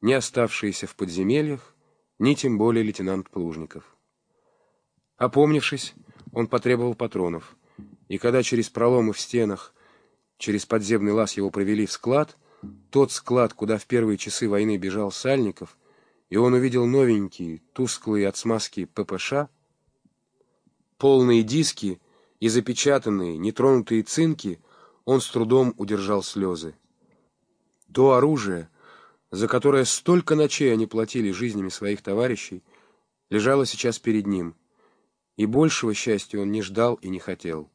ни оставшиеся в подземельях, ни тем более лейтенант Плужников. Опомнившись, он потребовал патронов, и когда через проломы в стенах, через подземный лаз его провели в склад, тот склад, куда в первые часы войны бежал Сальников, и он увидел новенькие, тусклые от смазки ППШ, полные диски и запечатанные, нетронутые цинки, он с трудом удержал слезы. То оружие, за которое столько ночей они платили жизнями своих товарищей, лежало сейчас перед ним, и большего счастья он не ждал и не хотел.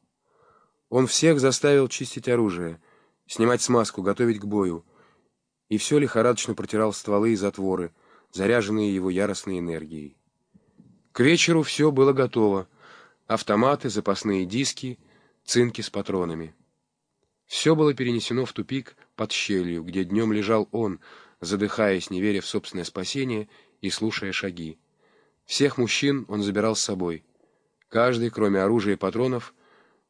Он всех заставил чистить оружие, снимать смазку, готовить к бою, и все лихорадочно протирал стволы и затворы, заряженные его яростной энергией. К вечеру все было готово. Автоматы, запасные диски, цинки с патронами. Все было перенесено в тупик под щелью, где днем лежал он, задыхаясь, не веря в собственное спасение и слушая шаги. Всех мужчин он забирал с собой. Каждый, кроме оружия и патронов,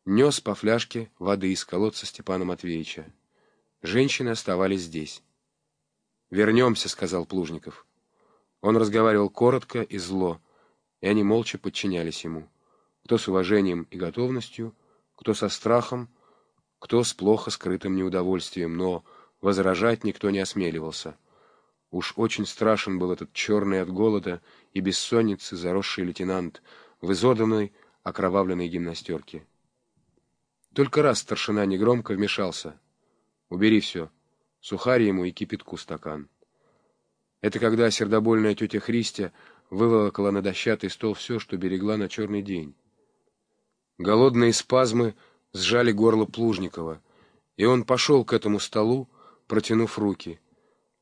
нес по фляжке воды из колодца Степана Матвеевича. Женщины оставались здесь. «Вернемся», — сказал Плужников. Он разговаривал коротко и зло, и они молча подчинялись ему. Кто с уважением и готовностью, кто со страхом, кто с плохо скрытым неудовольствием, но возражать никто не осмеливался. Уж очень страшен был этот черный от голода и бессонницы заросший лейтенант в изоданной, окровавленной гимнастерке. Только раз старшина негромко вмешался. «Убери все. Сухарь ему и кипятку стакан». Это когда сердобольная тетя Христя выволокла на дощатый стол все, что берегла на черный день. Голодные спазмы сжали горло Плужникова, и он пошел к этому столу, протянув руки.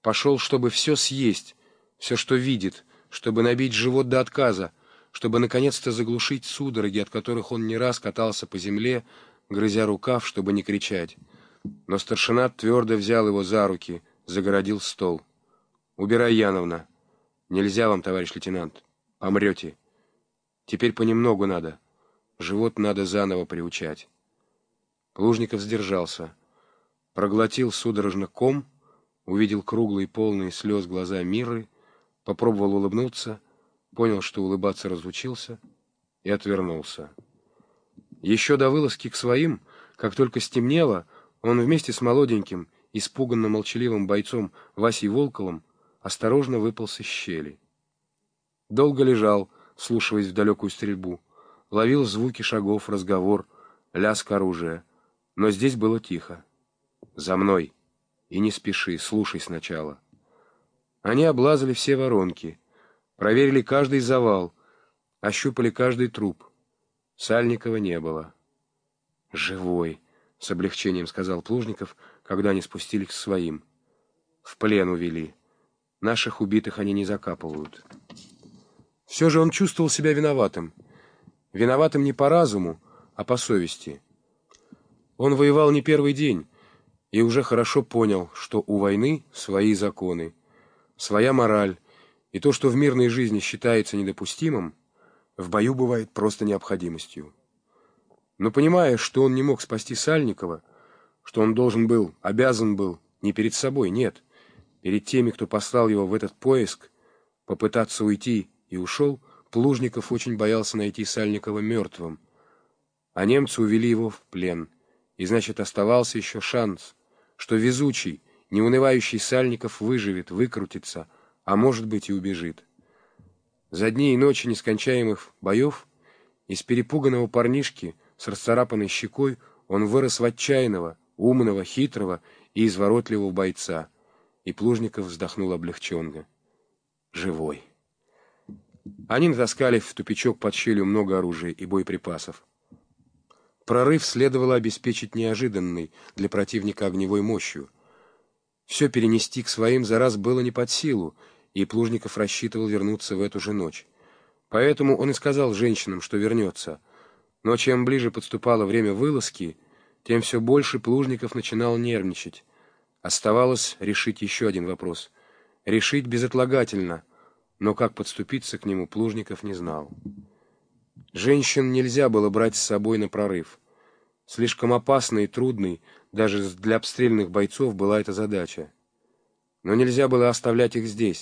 Пошел, чтобы все съесть, все, что видит, чтобы набить живот до отказа, чтобы наконец-то заглушить судороги, от которых он не раз катался по земле, грызя рукав, чтобы не кричать. Но старшина твердо взял его за руки, загородил стол. «Убирай, Яновна. Нельзя вам, товарищ лейтенант. Помрете. Теперь понемногу надо. Живот надо заново приучать». Плужников сдержался. Проглотил судорожно ком, увидел круглые полные слез глаза Миры, попробовал улыбнуться, понял, что улыбаться разучился, и отвернулся. Еще до вылазки к своим, как только стемнело, он вместе с молоденьким, испуганно молчаливым бойцом Васей Волковым осторожно выполз из щели. Долго лежал, слушаясь в далекую стрельбу, ловил звуки шагов, разговор, лязг оружия, но здесь было тихо. «За мной!» И не спеши, слушай сначала. Они облазали все воронки, проверили каждый завал, ощупали каждый труп. Сальникова не было. «Живой!» — с облегчением сказал Плужников, когда они спустились к своим. «В плен увели». Наших убитых они не закапывают. Все же он чувствовал себя виноватым. Виноватым не по разуму, а по совести. Он воевал не первый день и уже хорошо понял, что у войны свои законы, своя мораль, и то, что в мирной жизни считается недопустимым, в бою бывает просто необходимостью. Но понимая, что он не мог спасти Сальникова, что он должен был, обязан был, не перед собой, нет — Перед теми, кто послал его в этот поиск, попытаться уйти и ушел, Плужников очень боялся найти Сальникова мертвым. А немцы увели его в плен. И значит, оставался еще шанс, что везучий, неунывающий Сальников выживет, выкрутится, а может быть и убежит. За дни и ночи нескончаемых боев из перепуганного парнишки с расцарапанной щекой он вырос в отчаянного, умного, хитрого и изворотливого бойца — и Плужников вздохнул облегченно. Живой. Они натаскали в тупичок под щелью много оружия и боеприпасов. Прорыв следовало обеспечить неожиданной для противника огневой мощью. Все перенести к своим за раз было не под силу, и Плужников рассчитывал вернуться в эту же ночь. Поэтому он и сказал женщинам, что вернется. Но чем ближе подступало время вылазки, тем все больше Плужников начинал нервничать. Оставалось решить еще один вопрос. Решить безотлагательно, но как подступиться к нему Плужников не знал. Женщин нельзя было брать с собой на прорыв. Слишком опасной и трудной даже для обстрельных бойцов была эта задача. Но нельзя было оставлять их здесь,